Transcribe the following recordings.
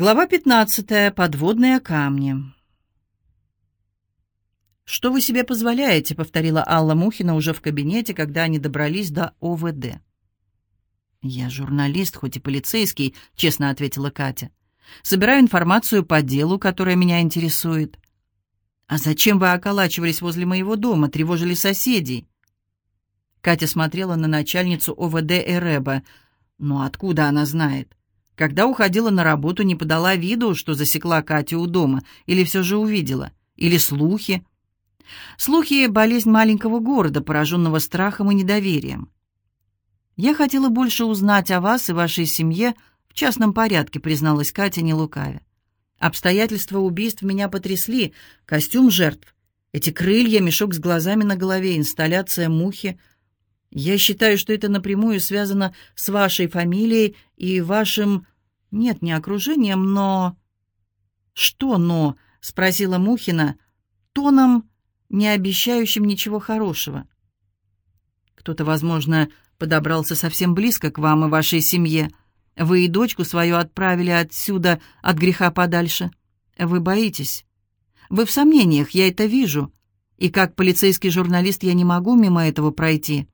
Глава 15. Подводные камни. «Что вы себе позволяете?» — повторила Алла Мухина уже в кабинете, когда они добрались до ОВД. «Я журналист, хоть и полицейский», — честно ответила Катя. «Собираю информацию по делу, которое меня интересует». «А зачем вы околачивались возле моего дома, тревожили соседей?» Катя смотрела на начальницу ОВД Эреба. «Ну откуда она знает?» Когда уходила на работу, не подала виду, что засекла Катю у дома, или все же увидела, или слухи. Слухи — болезнь маленького города, пораженного страхом и недоверием. «Я хотела больше узнать о вас и вашей семье в частном порядке», призналась Катя, не лукавя. «Обстоятельства убийств меня потрясли. Костюм жертв, эти крылья, мешок с глазами на голове, инсталляция мухи — я считаю, что это напрямую связано с вашей фамилией и вашим... Нет, не окружением, но... Что «но»? — спросила Мухина, тоном, не обещающим ничего хорошего. Кто-то, возможно, подобрался совсем близко к вам и вашей семье. Вы и дочку свою отправили отсюда, от греха подальше. Вы боитесь. Вы в сомнениях, я это вижу. И как полицейский журналист я не могу мимо этого пройти.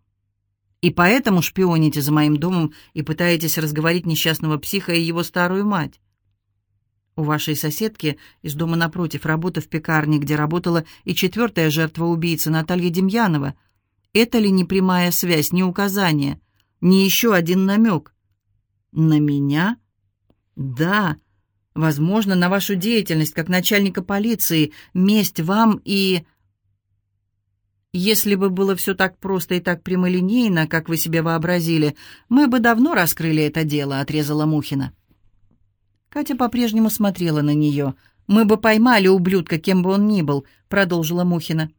И поэтому шпионите за моим домом и пытаетесь разговорить несчастного психа и его старую мать. У вашей соседки из дома напротив работа в пекарне, где работала и четвертая жертва убийцы Наталья Демьянова. Это ли не прямая связь, не указание, не еще один намек? На меня? Да. Возможно, на вашу деятельность как начальника полиции, месть вам и... Если бы было все так просто и так прямолинейно, как вы себе вообразили, мы бы давно раскрыли это дело», — отрезала Мухина. Катя по-прежнему смотрела на нее. «Мы бы поймали ублюдка, кем бы он ни был», — продолжила Мухина.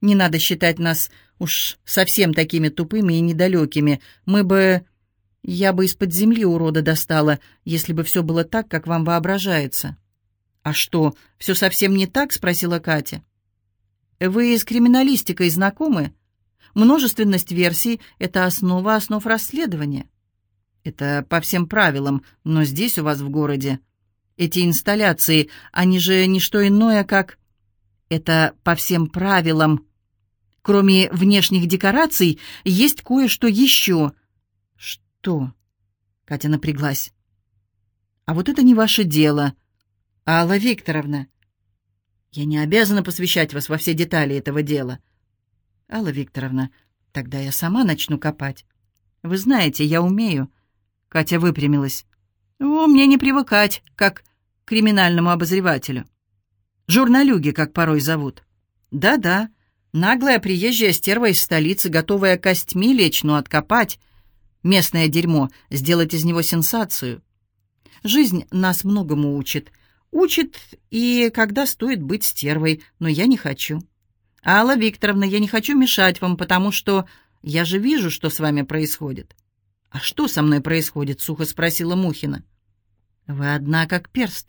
«Не надо считать нас уж совсем такими тупыми и недалекими. Мы бы... Я бы из-под земли урода достала, если бы все было так, как вам воображается». «А что, все совсем не так?» — спросила Катя. Вы с криминалистикой знакомы? Множественность версий — это основа основ расследования. Это по всем правилам, но здесь у вас в городе. Эти инсталляции, они же не что иное, как... Это по всем правилам. Кроме внешних декораций, есть кое-что еще. Что? Катя напряглась. А вот это не ваше дело. Алла Викторовна, я не обязана посвящать вас во все детали этого дела. Алла Викторовна, тогда я сама начну копать. Вы знаете, я умею. Катя выпрямилась. О, мне не привыкать, как к криминальному обозревателю. Журналюги, как порой зовут. Да-да, наглая приезжая стерва из столицы, готовая костьми лечь, но откопать. Местное дерьмо, сделать из него сенсацию. Жизнь нас многому учит — Учит и когда стоит быть стервой, но я не хочу. Алла Викторовна, я не хочу мешать вам, потому что я же вижу, что с вами происходит. А что со мной происходит? сухо спросила Мухина. Вы одна как перст.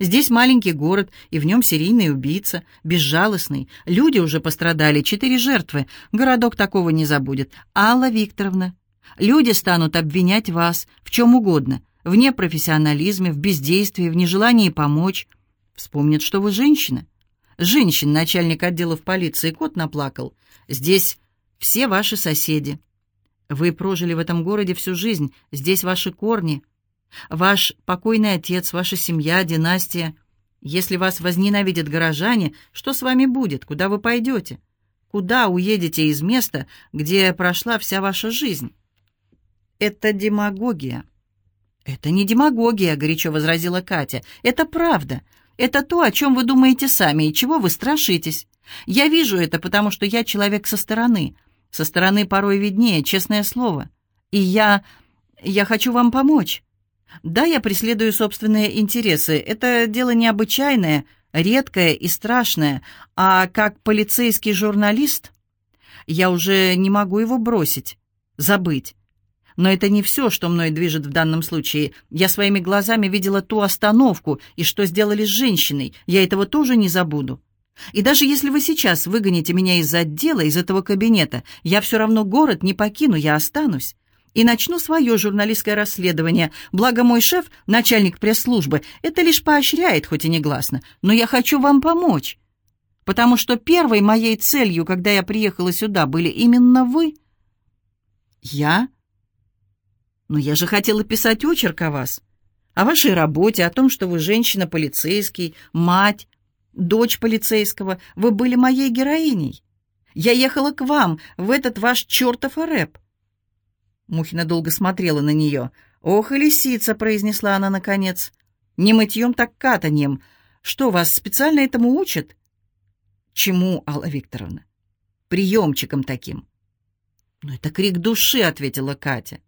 Здесь маленький город, и в нем серийный убийца, безжалостный. Люди уже пострадали, четыре жертвы. Городок такого не забудет. Алла Викторовна, люди станут обвинять вас в чем угодно, в непрофессионализме, в бездействии, в нежелании помочь. Вспомнят, что вы женщина. Женщин, начальник отдела в полиции, кот наплакал. Здесь все ваши соседи. Вы прожили в этом городе всю жизнь, здесь ваши корни. Ваш покойный отец, ваша семья, династия. Если вас возненавидят горожане, что с вами будет? Куда вы пойдете? Куда уедете из места, где прошла вся ваша жизнь? Это демагогия. «Это не демагогия», — горячо возразила Катя. «Это правда. Это то, о чем вы думаете сами и чего вы страшитесь. Я вижу это, потому что я человек со стороны. Со стороны порой виднее, честное слово. И я... я хочу вам помочь. Да, я преследую собственные интересы. Это дело необычайное, редкое и страшное. А как полицейский журналист я уже не могу его бросить, забыть. Но это не все, что мной движет в данном случае. Я своими глазами видела ту остановку, и что сделали с женщиной. Я этого тоже не забуду. И даже если вы сейчас выгоните меня из отдела, из этого кабинета, я все равно город не покину, я останусь. и начну свое журналистское расследование. Благо мой шеф, начальник пресс-службы, это лишь поощряет, хоть и негласно. Но я хочу вам помочь, потому что первой моей целью, когда я приехала сюда, были именно вы. Я? Но я же хотела писать очерк о вас, о вашей работе, о том, что вы женщина-полицейский, мать, дочь полицейского. Вы были моей героиней. Я ехала к вам, в этот ваш чертов рэп. Мухина долго смотрела на нее. «Ох и лисица!» — произнесла она наконец. «Не мытьем, так катаньем. Что, вас специально этому учат?» «Чему, Алла Викторовна?» «Приемчиком таким». «Ну, это крик души», — ответила Катя.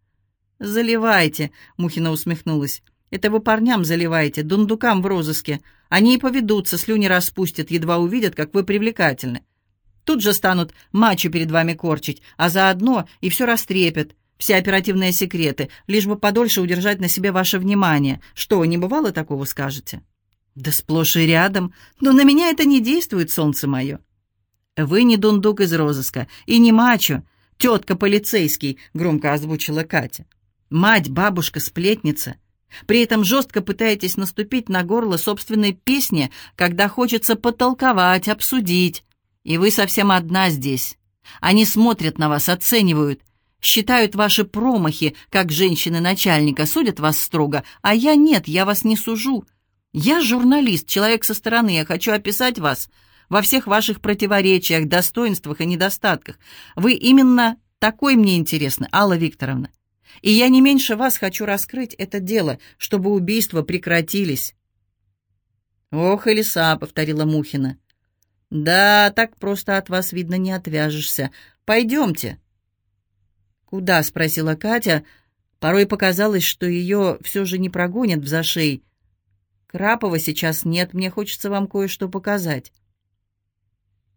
«Заливайте», — Мухина усмехнулась. «Это вы парням заливаете, дундукам в розыске. Они и поведутся, слюни распустят, едва увидят, как вы привлекательны. Тут же станут мачо перед вами корчить, а заодно и все растрепят, все оперативные секреты, лишь бы подольше удержать на себе ваше внимание. Что, не бывало такого, скажете? Да сплошь и рядом. Но на меня это не действует, солнце мое. Вы не дундук из розыска и не мачо, тетка полицейский, громко озвучила Катя. Мать, бабушка, сплетница. При этом жестко пытаетесь наступить на горло собственной песни, когда хочется потолковать, обсудить. И вы совсем одна здесь. Они смотрят на вас, оценивают, Считают ваши промахи, как женщины начальника, судят вас строго, а я нет, я вас не сужу. Я журналист, человек со стороны, я хочу описать вас во всех ваших противоречиях, достоинствах и недостатках. Вы именно такой мне интересны, Алла Викторовна. И я не меньше вас хочу раскрыть это дело, чтобы убийства прекратились. «Ох, и лиса», — повторила Мухина. «Да, так просто от вас, видно, не отвяжешься. Пойдемте». «Куда?» — спросила Катя. Порой показалось, что ее все же не прогонят в зашей. «Крапова сейчас нет, мне хочется вам кое-что показать».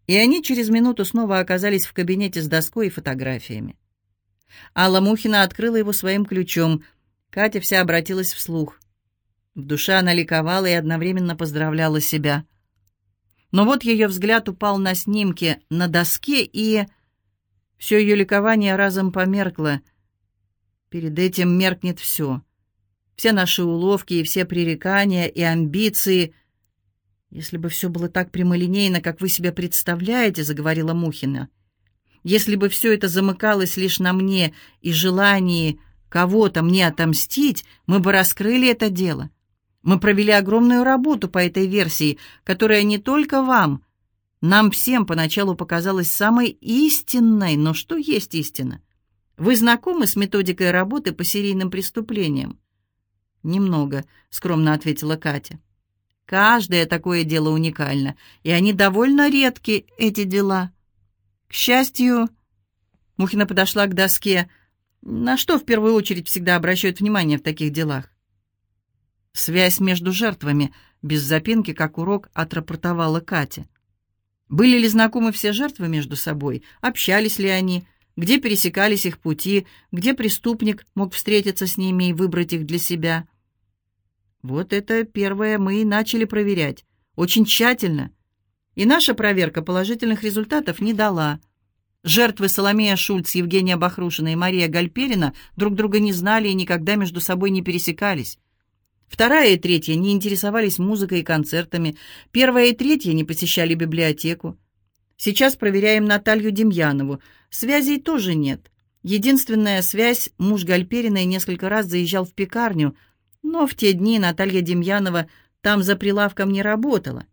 И они через минуту снова оказались в кабинете с доской и фотографиями. Алла Мухина открыла его своим ключом. Катя вся обратилась вслух. В душе она ликовала и одновременно поздравляла себя. Но вот ее взгляд упал на снимки на доске, и... Все ее ликование разом померкло. Перед этим меркнет все. Все наши уловки и все пререкания и амбиции. «Если бы все было так прямолинейно, как вы себе представляете», — заговорила Мухина, «если бы все это замыкалось лишь на мне и желании кого-то мне отомстить, мы бы раскрыли это дело. Мы провели огромную работу по этой версии, которая не только вам, нам всем поначалу показалась самой истинной, но что есть истина? Вы знакомы с методикой работы по серийным преступлениям? Немного, скромно ответила Катя. Каждое такое дело уникально, и они довольно редки, эти дела. К счастью, Мухина подошла к доске. На что в первую очередь всегда обращают внимание в таких делах? Связь между жертвами, без запинки, как урок, отрапортовала Катя. Были ли знакомы все жертвы между собой? Общались ли они? Где пересекались их пути? Где преступник мог встретиться с ними и выбрать их для себя? Вот это первое мы и начали проверять. Очень тщательно. И наша проверка положительных результатов не дала. Жертвы Соломея Шульц, Евгения Бахрушина и Мария Гальперина друг друга не знали и никогда между собой не пересекались. Вторая и третья не интересовались музыкой и концертами. Первая и третья не посещали библиотеку. Сейчас проверяем Наталью Демьянову. Связей тоже нет. Единственная связь – муж Гальпериной несколько раз заезжал в пекарню, но в те дни Наталья Демьянова там за прилавком не работала.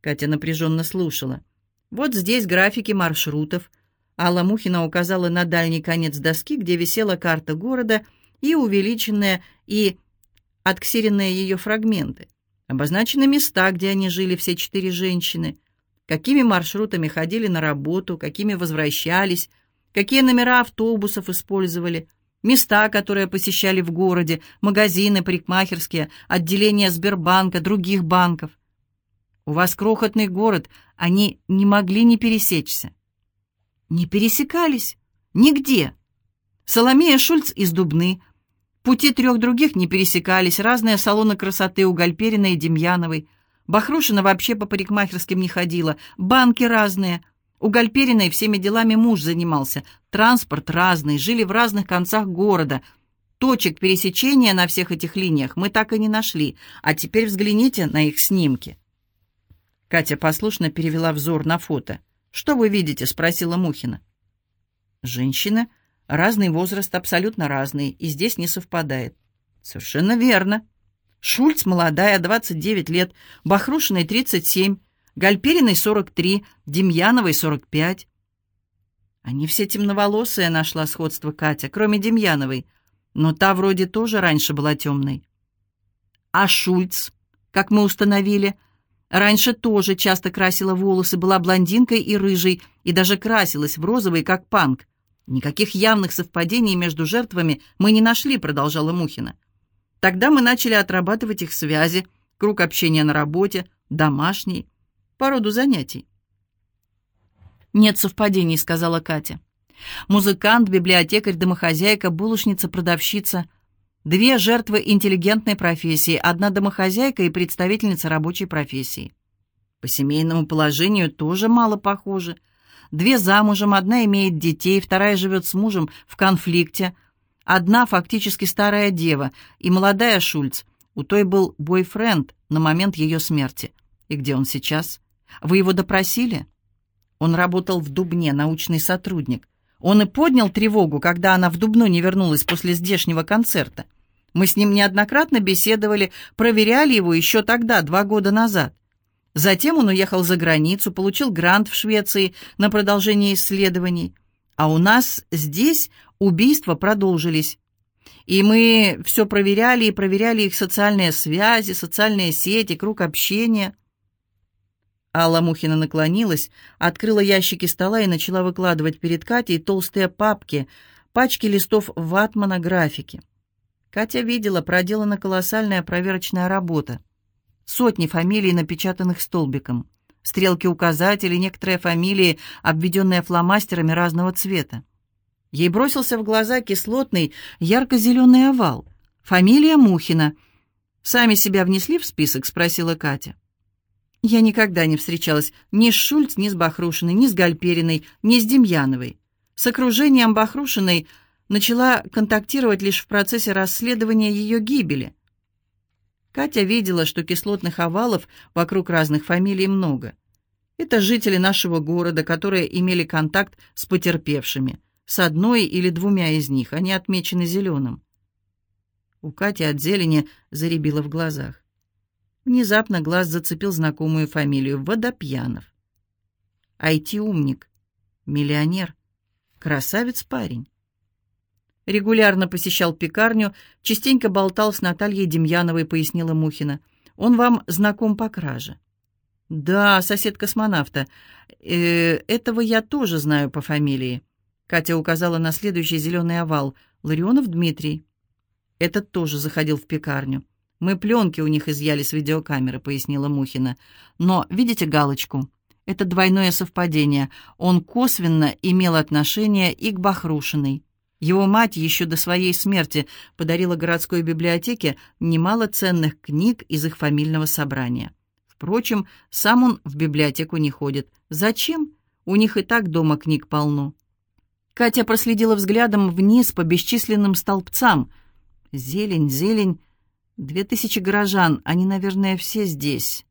Катя напряженно слушала. Вот здесь графики маршрутов. Алла Мухина указала на дальний конец доски, где висела карта города и увеличенная, и отксеренные ее фрагменты. Обозначены места, где они жили, все четыре женщины, какими маршрутами ходили на работу, какими возвращались, какие номера автобусов использовали, места, которые посещали в городе, магазины, парикмахерские, отделения Сбербанка, других банков. У вас крохотный город, они не могли не пересечься. Не пересекались. Нигде. Соломея Шульц из Дубны, Пути трех других не пересекались, разные салоны красоты у Гальперина и Демьяновой. Бахрушина вообще по парикмахерским не ходила, банки разные. У Гальпериной всеми делами муж занимался. Транспорт разный, жили в разных концах города. Точек пересечения на всех этих линиях мы так и не нашли. А теперь взгляните на их снимки. Катя послушно перевела взор на фото. «Что вы видите?» — спросила Мухина. «Женщина. Разный возраст, абсолютно разный, и здесь не совпадает». «Совершенно верно. Шульц молодая, 29 лет, Бахрушиной 37, Гальпериной 43, Демьяновой 45. Они все темноволосые, нашла сходство Катя, кроме Демьяновой, но та вроде тоже раньше была темной. А Шульц, как мы установили, раньше тоже часто красила волосы, была блондинкой и рыжей, и даже красилась в розовый, как панк. Никаких явных совпадений между жертвами мы не нашли, продолжала Мухина. Тогда мы начали отрабатывать их связи, круг общения на работе, домашний, по роду занятий. «Нет совпадений», — сказала Катя. «Музыкант, библиотекарь, домохозяйка, булочница, продавщица. Две жертвы интеллигентной профессии, одна домохозяйка и представительница рабочей профессии. По семейному положению тоже мало похожи. Две замужем, одна имеет детей, вторая живет с мужем в конфликте — Одна фактически старая дева и молодая Шульц. У той был бойфренд на момент ее смерти. И где он сейчас? Вы его допросили? Он работал в Дубне, научный сотрудник. Он и поднял тревогу, когда она в Дубну не вернулась после здешнего концерта. Мы с ним неоднократно беседовали, проверяли его еще тогда, два года назад. Затем он уехал за границу, получил грант в Швеции на продолжение исследований. А у нас здесь убийства продолжились. И мы все проверяли и проверяли их социальные связи, социальные сети, круг общения. Алла Мухина наклонилась, открыла ящики стола и начала выкладывать перед Катей толстые папки, пачки листов ватмана графики. Катя видела, проделана колоссальная проверочная работа. Сотни фамилий, напечатанных столбиком. Стрелки указателей, некоторые фамилии, обведенные фломастерами разного цвета. Ей бросился в глаза кислотный, ярко-зеленый овал. Фамилия Мухина. «Сами себя внесли в список?» — спросила Катя. «Я никогда не встречалась ни с Шульц, ни с Бахрушиной, ни с Гальпериной, ни с Демьяновой. С окружением Бахрушиной начала контактировать лишь в процессе расследования ее гибели». Катя видела, что кислотных овалов вокруг разных фамилий много. Это жители нашего города, которые имели контакт с потерпевшими – с одной или двумя из них, они отмечены зеленым. У Кати от зелени заребило в глазах. Внезапно глаз зацепил знакомую фамилию — Водопьянов. IT-умник, миллионер, красавец-парень. Регулярно посещал пекарню, частенько болтал с Натальей Демьяновой, пояснила Мухина. Он вам знаком по краже. Да, сосед космонавта. Э, этого я тоже знаю по фамилии. Катя указала на следующий зеленый овал. «Ларионов Дмитрий». Этот тоже заходил в пекарню. «Мы пленки у них изъяли с видеокамеры», — пояснила Мухина. «Но видите галочку? Это двойное совпадение. Он косвенно имел отношение и к Бахрушиной. Его мать еще до своей смерти подарила городской библиотеке немало ценных книг из их фамильного собрания. Впрочем, сам он в библиотеку не ходит. Зачем? У них и так дома книг полно. Катя проследила взглядом вниз по бесчисленным столбцам. Зелень, зелень. Две тысячи горожан, они, наверное, все здесь.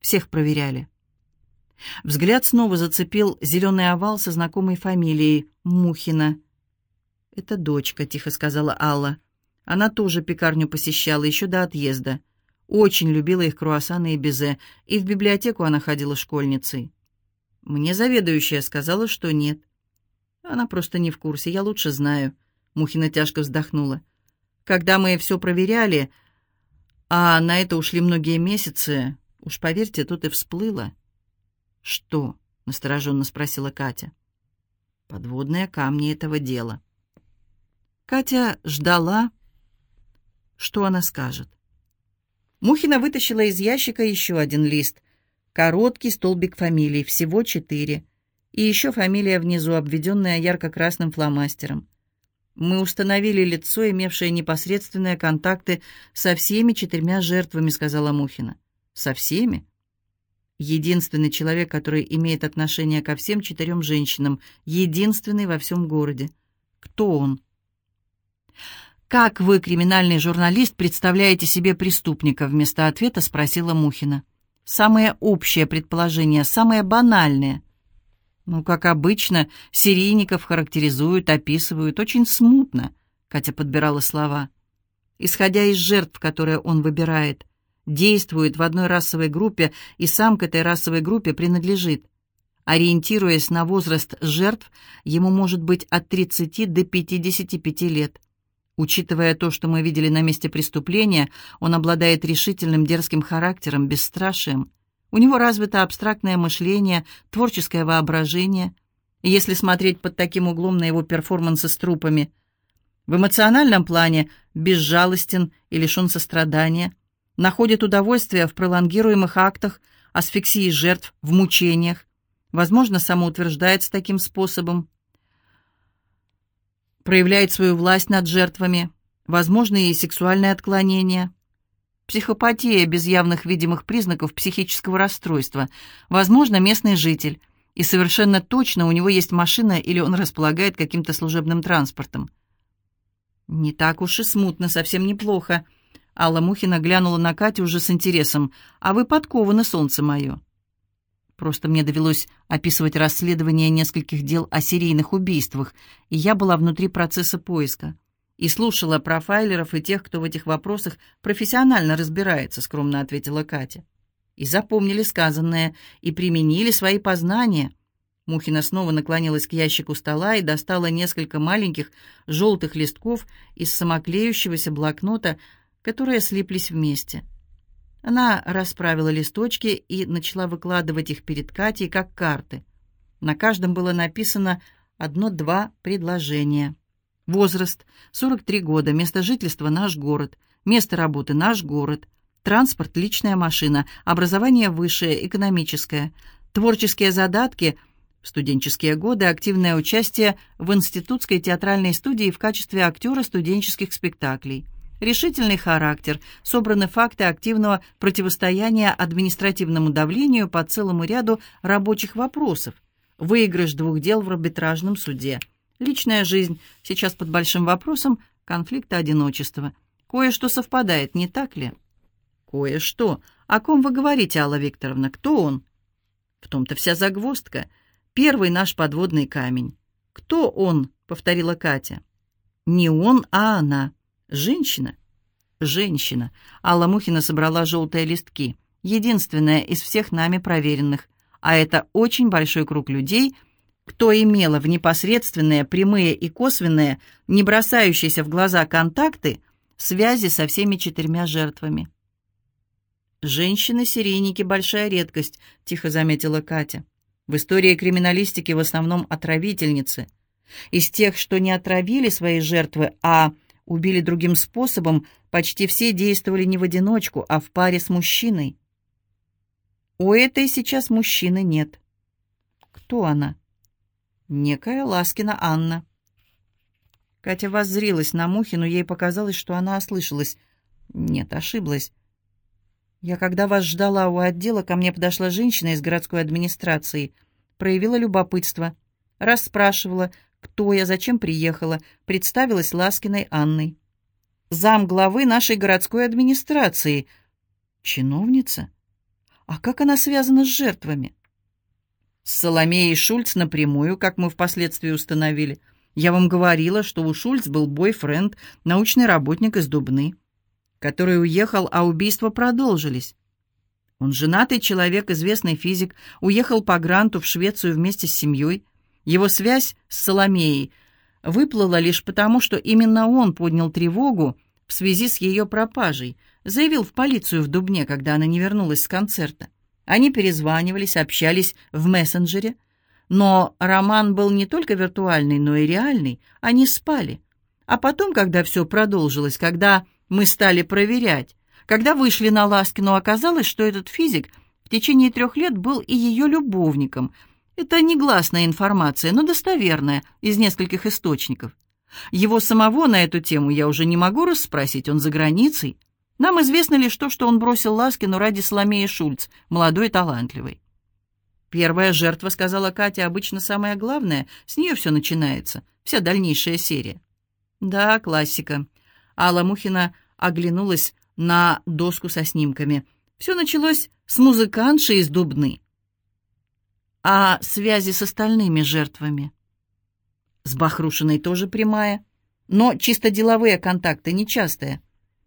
Всех проверяли. Взгляд снова зацепил зеленый овал со знакомой фамилией Мухина. «Это дочка», — тихо сказала Алла. Она тоже пекарню посещала еще до отъезда. Очень любила их круассаны и безе, и в библиотеку она ходила школьницей. Мне заведующая сказала, что нет. Она просто не в курсе, я лучше знаю. Мухина тяжко вздохнула. Когда мы все проверяли, а на это ушли многие месяцы, уж поверьте, тут и всплыло. Что? настороженно спросила Катя. Подводные камни этого дела. Катя ждала, что она скажет. Мухина вытащила из ящика еще один лист. Короткий столбик фамилий, всего четыре. И еще фамилия внизу, обведенная ярко-красным фломастером. Мы установили лицо, имевшее непосредственные контакты со всеми четырьмя жертвами, сказала Мухина. Со всеми? Единственный человек, который имеет отношение ко всем четырем женщинам. Единственный во всем городе. Кто он? «Как вы, криминальный журналист, представляете себе преступника?» Вместо ответа спросила Мухина. «Самое общее предположение, самое банальное». «Ну, как обычно, серийников характеризуют, описывают очень смутно», — Катя подбирала слова. «Исходя из жертв, которые он выбирает, действует в одной расовой группе и сам к этой расовой группе принадлежит. Ориентируясь на возраст жертв, ему может быть от 30 до 55 лет. Учитывая то, что мы видели на месте преступления, он обладает решительным дерзким характером, бесстрашием. У него развито абстрактное мышление, творческое воображение. если смотреть под таким углом на его перформансы с трупами, в эмоциональном плане безжалостен и лишен сострадания, находит удовольствие в пролонгируемых актах, асфиксии жертв, в мучениях, возможно, самоутверждается таким способом, проявляет свою власть над жертвами, возможно, и сексуальное отклонение, психопатия без явных видимых признаков психического расстройства, возможно, местный житель, и совершенно точно у него есть машина или он располагает каким-то служебным транспортом. Не так уж и смутно, совсем неплохо. Алла Мухина глянула на Катю уже с интересом. «А вы подкованы, солнце мое». Просто мне довелось описывать расследование нескольких дел о серийных убийствах, и я была внутри процесса поиска. И слушала профайлеров и тех, кто в этих вопросах профессионально разбирается, скромно ответила Катя. И запомнили сказанное, и применили свои познания. Мухина снова наклонилась к ящику стола и достала несколько маленьких желтых листков из самоклеющегося блокнота, которые слиплись вместе. Она расправила листочки и начала выкладывать их перед Катей как карты. На каждом было написано одно-два предложения. Возраст — 43 года, место жительства — наш город, место работы — наш город, транспорт — личная машина, образование высшее, экономическое, творческие задатки — студенческие годы, активное участие в институтской театральной студии в качестве актера студенческих спектаклей — решительный характер, собраны факты активного противостояния административному давлению по целому ряду рабочих вопросов, выигрыш двух дел в арбитражном суде, личная жизнь, сейчас под большим вопросом, конфликта одиночества. Кое-что совпадает, не так ли? Кое-что. О ком вы говорите, Алла Викторовна? Кто он? В том-то вся загвоздка. Первый наш подводный камень. Кто он? повторила Катя. Не он, а она. Женщина? Женщина. Алла Мухина собрала желтые листки. Единственная из всех нами проверенных. А это очень большой круг людей, кто имела в непосредственные, прямые и косвенные, не бросающиеся в глаза контакты, связи со всеми четырьмя жертвами. «Женщины-серийники — большая редкость», — тихо заметила Катя. «В истории криминалистики в основном отравительницы. Из тех, что не отравили свои жертвы, а убили другим способом, почти все действовали не в одиночку, а в паре с мужчиной. У этой сейчас мужчины нет. Кто она? Некая Ласкина Анна. Катя воззрилась на Мухину, ей показалось, что она ослышалась. Нет, ошиблась. Я, когда вас ждала у отдела, ко мне подошла женщина из городской администрации, проявила любопытство, расспрашивала, кто я, зачем приехала, представилась Ласкиной Анной. Зам главы нашей городской администрации. Чиновница? А как она связана с жертвами? С Соломеей Шульц напрямую, как мы впоследствии установили. Я вам говорила, что у Шульц был бойфренд, научный работник из Дубны, который уехал, а убийства продолжились. Он женатый человек, известный физик, уехал по гранту в Швецию вместе с семьей. Его связь с Соломеей выплыла лишь потому, что именно он поднял тревогу в связи с ее пропажей, заявил в полицию в Дубне, когда она не вернулась с концерта. Они перезванивались, общались в мессенджере, но роман был не только виртуальный, но и реальный. Они спали. А потом, когда все продолжилось, когда мы стали проверять, когда вышли на Ласкину, оказалось, что этот физик в течение трех лет был и ее любовником — это негласная информация, но достоверная, из нескольких источников. Его самого на эту тему я уже не могу расспросить, он за границей. Нам известно лишь то, что он бросил Ласкину ради Соломеи Шульц, молодой и талантливой. Первая жертва, сказала Катя, обычно самая главная, с нее все начинается, вся дальнейшая серия. Да, классика. Алла Мухина оглянулась на доску со снимками. Все началось с музыкантши из Дубны. А связи с остальными жертвами? С Бахрушиной тоже прямая, но чисто деловые контакты, нечастые.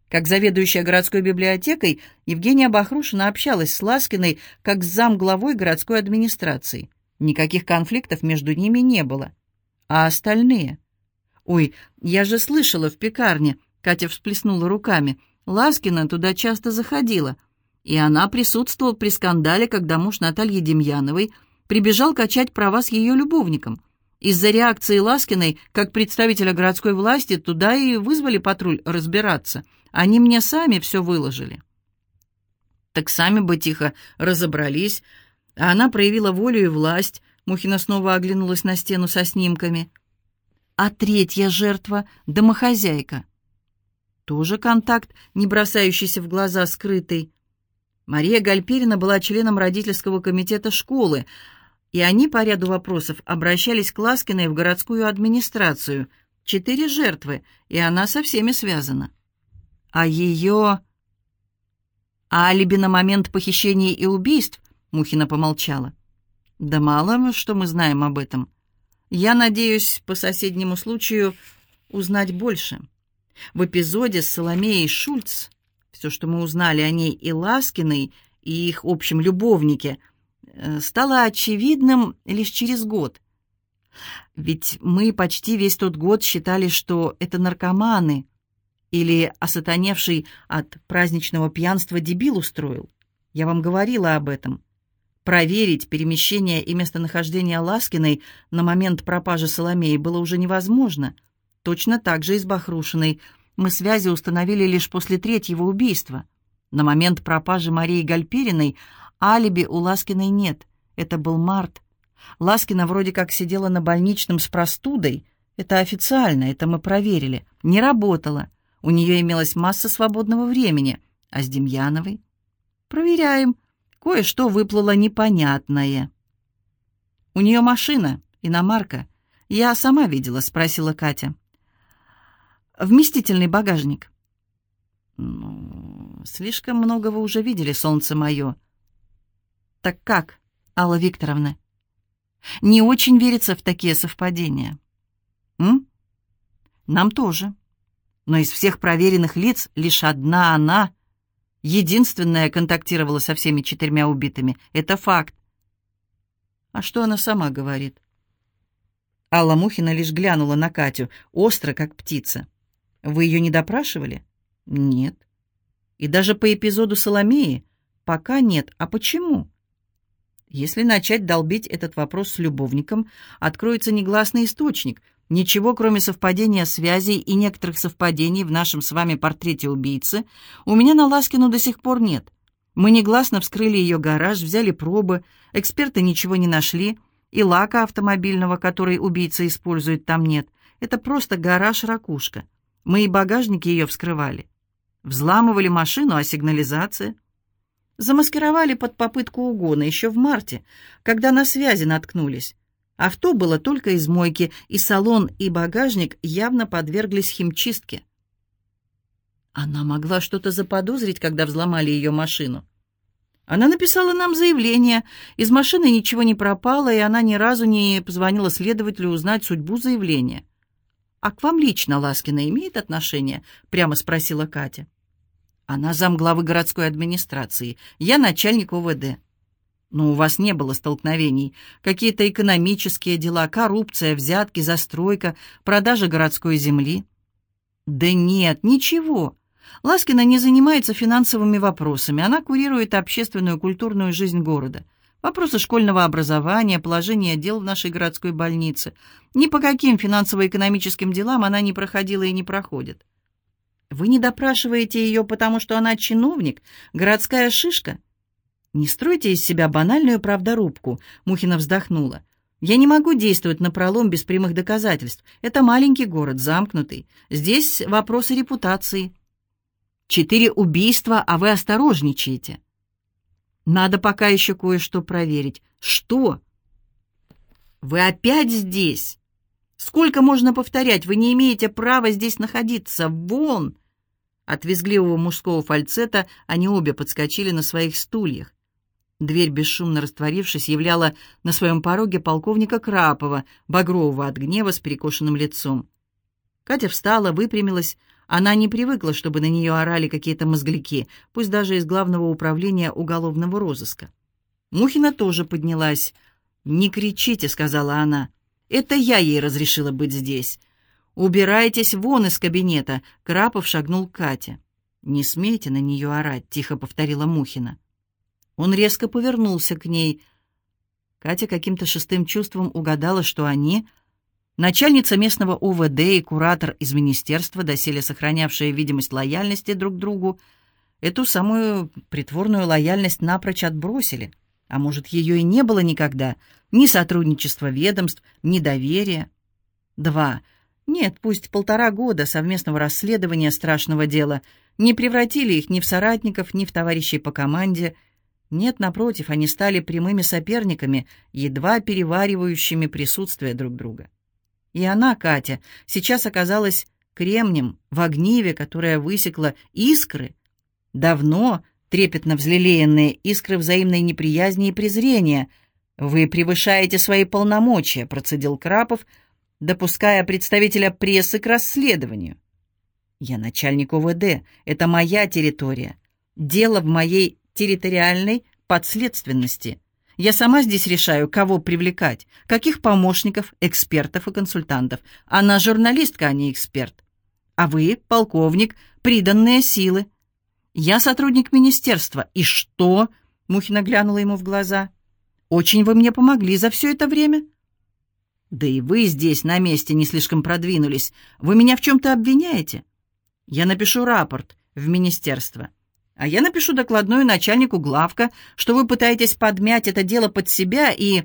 Как заведующая городской библиотекой, Евгения Бахрушина общалась с Ласкиной как с замглавой городской администрации. Никаких конфликтов между ними не было. А остальные? «Ой, я же слышала в пекарне», — Катя всплеснула руками. «Ласкина туда часто заходила, и она присутствовала при скандале, когда муж Натальи Демьяновой прибежал качать права с ее любовником. Из-за реакции Ласкиной, как представителя городской власти, туда и вызвали патруль разбираться. Они мне сами все выложили. Так сами бы тихо разобрались. А она проявила волю и власть. Мухина снова оглянулась на стену со снимками. А третья жертва — домохозяйка. Тоже контакт, не бросающийся в глаза скрытый. Мария Гальперина была членом родительского комитета школы, и они по ряду вопросов обращались к Ласкиной в городскую администрацию. Четыре жертвы, и она со всеми связана. А ее... А алиби на момент похищения и убийств? Мухина помолчала. Да мало что мы знаем об этом. Я надеюсь по соседнему случаю узнать больше. В эпизоде с Соломеей Шульц все, что мы узнали о ней и Ласкиной, и их общем любовнике — стало очевидным лишь через год. Ведь мы почти весь тот год считали, что это наркоманы или осатаневший от праздничного пьянства дебил устроил. Я вам говорила об этом. Проверить перемещение и местонахождение Ласкиной на момент пропажи Соломеи было уже невозможно. Точно так же и с Бахрушиной. Мы связи установили лишь после третьего убийства. На момент пропажи Марии Гальпериной Алиби у Ласкиной нет. Это был март. Ласкина вроде как сидела на больничном с простудой. Это официально, это мы проверили. Не работала. У нее имелась масса свободного времени. А с Демьяновой? Проверяем. Кое-что выплыло непонятное. У нее машина, иномарка. Я сама видела, спросила Катя. Вместительный багажник. Ну, слишком много вы уже видели, солнце мое. Так как, Алла Викторовна? Не очень верится в такие совпадения. М? Нам тоже. Но из всех проверенных лиц лишь одна она, единственная, контактировала со всеми четырьмя убитыми. Это факт. А что она сама говорит? Алла Мухина лишь глянула на Катю, остро, как птица. Вы ее не допрашивали? Нет. И даже по эпизоду Соломеи? Пока нет. А почему? Если начать долбить этот вопрос с любовником, откроется негласный источник. Ничего, кроме совпадения связей и некоторых совпадений в нашем с вами портрете убийцы, у меня на Ласкину до сих пор нет. Мы негласно вскрыли ее гараж, взяли пробы, эксперты ничего не нашли, и лака автомобильного, который убийца использует, там нет. Это просто гараж-ракушка. Мы и багажник ее вскрывали. Взламывали машину, а сигнализация? Замаскировали под попытку угона еще в марте, когда на связи наткнулись. Авто было только из мойки, и салон, и багажник явно подверглись химчистке. Она могла что-то заподозрить, когда взломали ее машину. Она написала нам заявление. Из машины ничего не пропало, и она ни разу не позвонила следователю узнать судьбу заявления. «А к вам лично Ласкина имеет отношение?» — прямо спросила Катя. Она замглавы городской администрации. Я начальник ОВД. Но у вас не было столкновений. Какие-то экономические дела, коррупция, взятки, застройка, продажа городской земли. Да нет, ничего. Ласкина не занимается финансовыми вопросами. Она курирует общественную культурную жизнь города. Вопросы школьного образования, положение дел в нашей городской больнице. Ни по каким финансово-экономическим делам она не проходила и не проходит. Вы не допрашиваете ее, потому что она чиновник, городская шишка? Не стройте из себя банальную правдорубку, Мухина вздохнула. Я не могу действовать на пролом без прямых доказательств. Это маленький город, замкнутый. Здесь вопросы репутации. Четыре убийства, а вы осторожничаете. Надо пока еще кое-что проверить. Что? Вы опять здесь? Сколько можно повторять? Вы не имеете права здесь находиться. Вон! От визгливого мужского фальцета они обе подскочили на своих стульях. Дверь, бесшумно растворившись, являла на своем пороге полковника Крапова, багрового от гнева с перекошенным лицом. Катя встала, выпрямилась. Она не привыкла, чтобы на нее орали какие-то мозгляки, пусть даже из главного управления уголовного розыска. Мухина тоже поднялась. «Не кричите», — сказала она. «Это я ей разрешила быть здесь. Убирайтесь вон из кабинета», — Крапов шагнул к Кате. «Не смейте на нее орать», — тихо повторила Мухина. Он резко повернулся к ней. Катя каким-то шестым чувством угадала, что они — начальница местного УВД и куратор из министерства, доселе сохранявшие видимость лояльности друг другу, эту самую притворную лояльность напрочь отбросили. А может, ее и не было никогда, ни сотрудничества ведомств, ни доверия. Два. Нет, пусть полтора года совместного расследования страшного дела не превратили их ни в соратников, ни в товарищей по команде — нет, напротив, они стали прямыми соперниками, едва переваривающими присутствие друг друга. И она, Катя, сейчас оказалась кремнем в огниве, которое высекло искры, давно трепетно взлелеянные искры взаимной неприязни и презрения. «Вы превышаете свои полномочия», — процедил Крапов, допуская представителя прессы к расследованию. «Я начальник ОВД, это моя территория. Дело в моей территориальной подследственности. Я сама здесь решаю, кого привлекать, каких помощников, экспертов и консультантов. Она журналистка, а не эксперт. А вы, полковник, приданные силы. Я сотрудник министерства. И что? Мухина глянула ему в глаза. Очень вы мне помогли за все это время. Да и вы здесь на месте не слишком продвинулись. Вы меня в чем-то обвиняете? Я напишу рапорт в министерство. А я напишу докладную начальнику главка, что вы пытаетесь подмять это дело под себя и...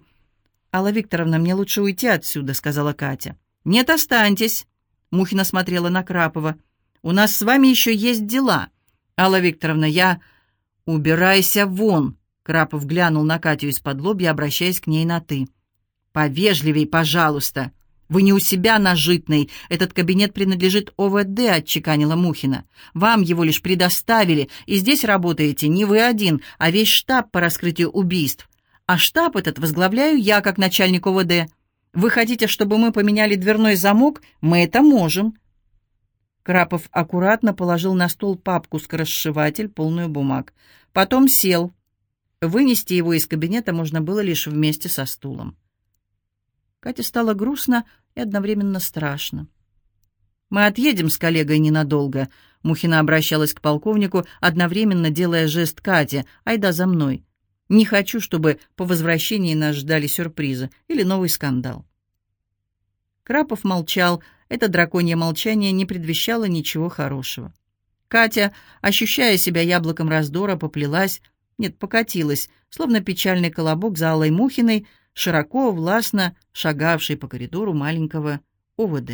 «Алла Викторовна, мне лучше уйти отсюда», — сказала Катя. «Нет, останьтесь», — Мухина смотрела на Крапова. «У нас с вами еще есть дела. Алла Викторовна, я...» «Убирайся вон», — Крапов глянул на Катю из-под лобья, обращаясь к ней на «ты». «Повежливей, пожалуйста», «Вы не у себя на Житной. Этот кабинет принадлежит ОВД», — отчеканила Мухина. «Вам его лишь предоставили, и здесь работаете не вы один, а весь штаб по раскрытию убийств. А штаб этот возглавляю я, как начальник ОВД. Вы хотите, чтобы мы поменяли дверной замок? Мы это можем». Крапов аккуратно положил на стол папку-скоросшиватель, полную бумаг. Потом сел. Вынести его из кабинета можно было лишь вместе со стулом. Кате стало грустно и одновременно страшно. «Мы отъедем с коллегой ненадолго», — Мухина обращалась к полковнику, одновременно делая жест Кате, «Айда за мной. Не хочу, чтобы по возвращении нас ждали сюрпризы или новый скандал». Крапов молчал. Это драконье молчание не предвещало ничего хорошего. Катя, ощущая себя яблоком раздора, поплелась, нет, покатилась, словно печальный колобок за Аллой Мухиной, широко, властно шагавший по коридору маленького ОВД.